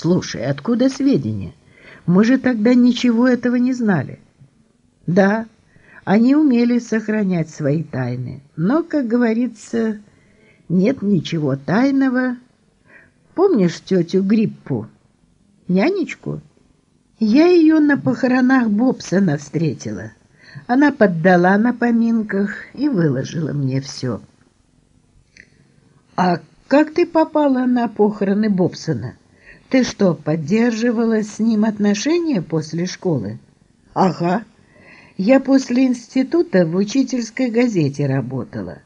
Слушай, откуда сведения? Мы же тогда ничего этого не знали. Да, они умели сохранять свои тайны, но, как говорится, нет ничего тайного. Помнишь тетю Гриппу, нянечку? Я ее на похоронах Бобсона встретила. Она поддала на поминках и выложила мне все. А как ты попала на похороны Бобсона? Ты что, поддерживала с ним отношения после школы? Ага. Я после института в учительской газете работала.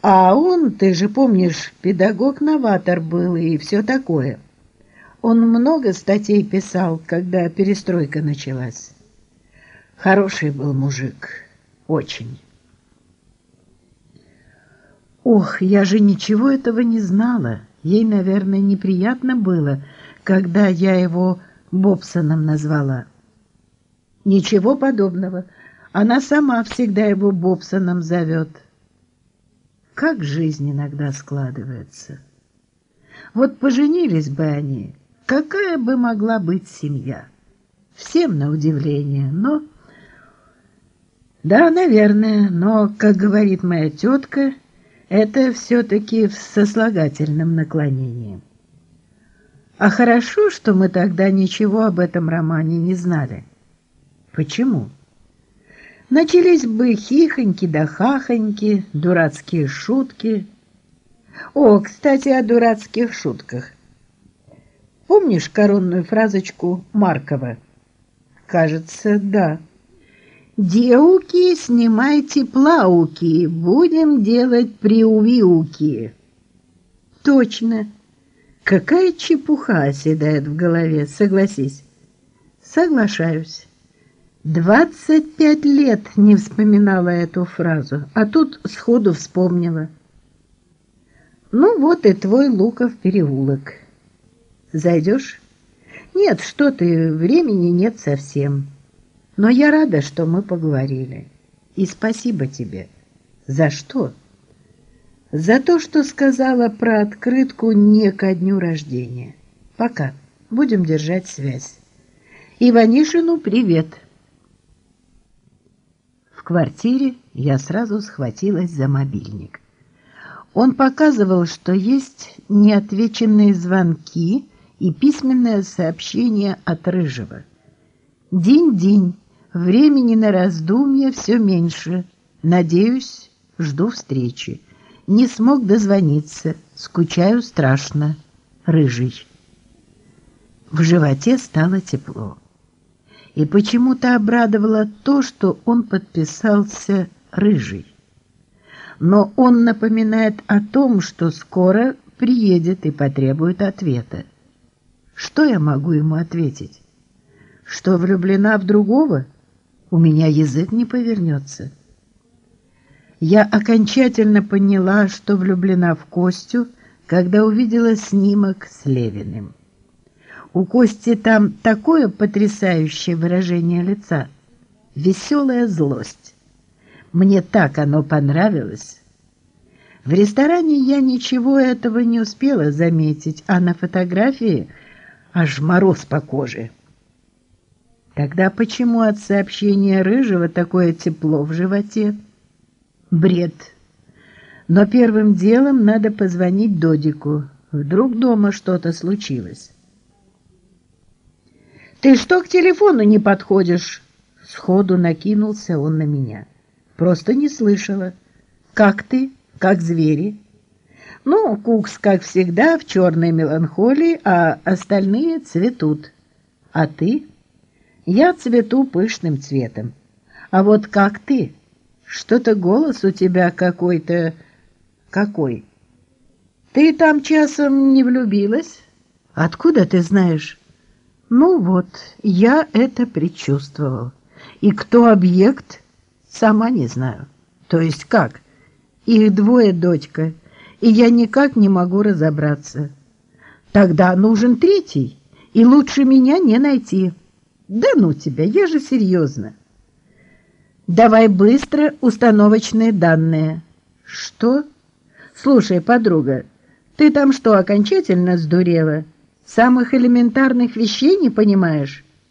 А он, ты же помнишь, педагог-новатор был и все такое. Он много статей писал, когда перестройка началась. Хороший был мужик, очень. Ох, я же ничего этого не знала. Ей, наверное, неприятно было, когда я его Бобсоном назвала. Ничего подобного. Она сама всегда его Бобсоном зовет. Как жизнь иногда складывается. Вот поженились бы они, какая бы могла быть семья? Всем на удивление, но... Да, наверное, но, как говорит моя тетка, это все-таки в сослагательном наклонении. А хорошо, что мы тогда ничего об этом романе не знали. Почему? Начались бы хихоньки да хахоньки, дурацкие шутки. О, кстати, о дурацких шутках. Помнишь коронную фразочку Маркова? Кажется, да. «Девуки, снимайте плауки, будем делать приувиуки». Точно. Какая чепуха оседает в голове, согласись. Соглашаюсь. Двадцать пять лет не вспоминала эту фразу, а тут сходу вспомнила. Ну вот и твой Луков переулок. Зайдешь? Нет, что ты, времени нет совсем. Но я рада, что мы поговорили. И спасибо тебе. За что? За то, что сказала про открытку не ко дню рождения. Пока. Будем держать связь. Иванишину привет. В квартире я сразу схватилась за мобильник. Он показывал, что есть неотвеченные звонки и письменное сообщение от Рыжего. День-день, времени на раздумья все меньше. Надеюсь, жду встречи. Не смог дозвониться, скучаю страшно. Рыжий. В животе стало тепло. И почему-то обрадовало то, что он подписался «Рыжий». Но он напоминает о том, что скоро приедет и потребует ответа. Что я могу ему ответить? Что влюблена в другого? У меня язык не повернется я окончательно поняла, что влюблена в Костю, когда увидела снимок с Левиным. У Кости там такое потрясающее выражение лица, веселая злость. Мне так оно понравилось. В ресторане я ничего этого не успела заметить, а на фотографии аж мороз по коже. Тогда почему от сообщения Рыжего такое тепло в животе? Бред. Но первым делом надо позвонить Додику. Вдруг дома что-то случилось. «Ты что к телефону не подходишь?» Сходу накинулся он на меня. Просто не слышала. «Как ты? Как звери?» «Ну, Кукс, как всегда, в черной меланхолии, а остальные цветут. А ты?» «Я цвету пышным цветом. А вот как ты?» Что-то голос у тебя какой-то... Какой? Ты там часом не влюбилась? Откуда ты знаешь? Ну вот, я это предчувствовал. И кто объект, сама не знаю. То есть как? Их двое, дочка, и я никак не могу разобраться. Тогда нужен третий, и лучше меня не найти. Да ну тебя, я же серьезно. Давай быстро установочные данные. Что? Слушай, подруга, ты там что, окончательно сдурела? Самых элементарных вещей не понимаешь?